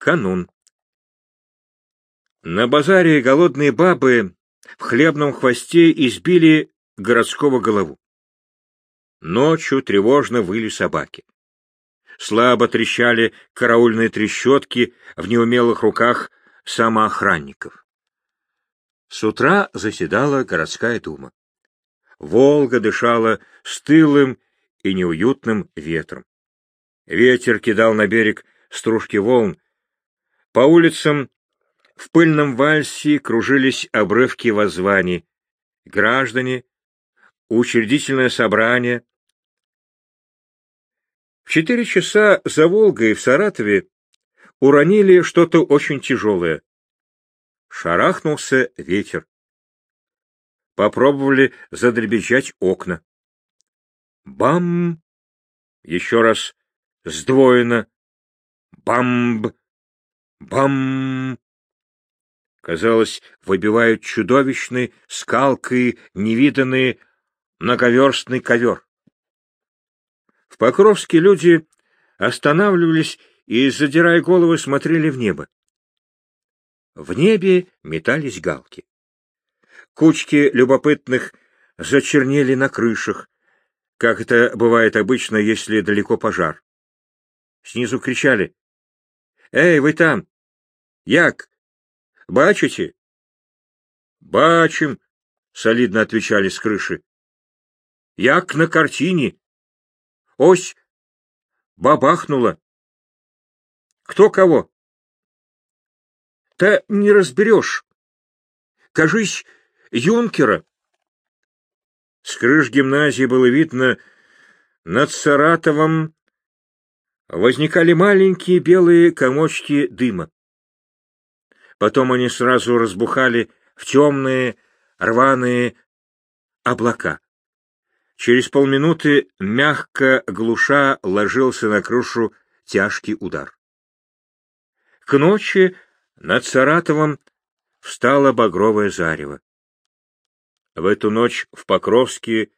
Канун. На базаре голодные бабы в хлебном хвосте избили городского голову. Ночью тревожно выли собаки. Слабо трещали караульные трещотки в неумелых руках самоохранников. С утра заседала городская дума. Волга дышала стылым и неуютным ветром. Ветер кидал на берег стружки волн. По улицам в пыльном вальсе кружились обрывки воззваний. Граждане, учредительное собрание. В четыре часа за Волгой в Саратове уронили что-то очень тяжелое. Шарахнулся ветер. Попробовали задребезжать окна. Бам! Еще раз сдвоено. Бамб! Бам! Казалось, выбивают чудовищный скалкой невиданный многоверстный ковер. В Покровске люди останавливались и, задирая головы, смотрели в небо. В небе метались галки. Кучки любопытных зачернели на крышах, как это бывает обычно, если далеко пожар. Снизу кричали. — Эй, вы там! Як! Бачите? — Бачим, — солидно отвечали с крыши. — Як на картине. Ось бабахнула. — Кто кого? — Та не разберешь. Кажись, юнкера. С крыш гимназии было видно над Саратовом возникали маленькие белые комочки дыма. Потом они сразу разбухали в темные, рваные облака. Через полминуты, мягко глуша, ложился на крышу тяжкий удар. К ночи над Саратовом встало багровое зарево. В эту ночь в Покровске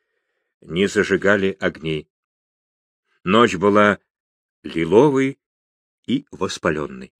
не зажигали огней. Ночь была лиловой и воспаленной.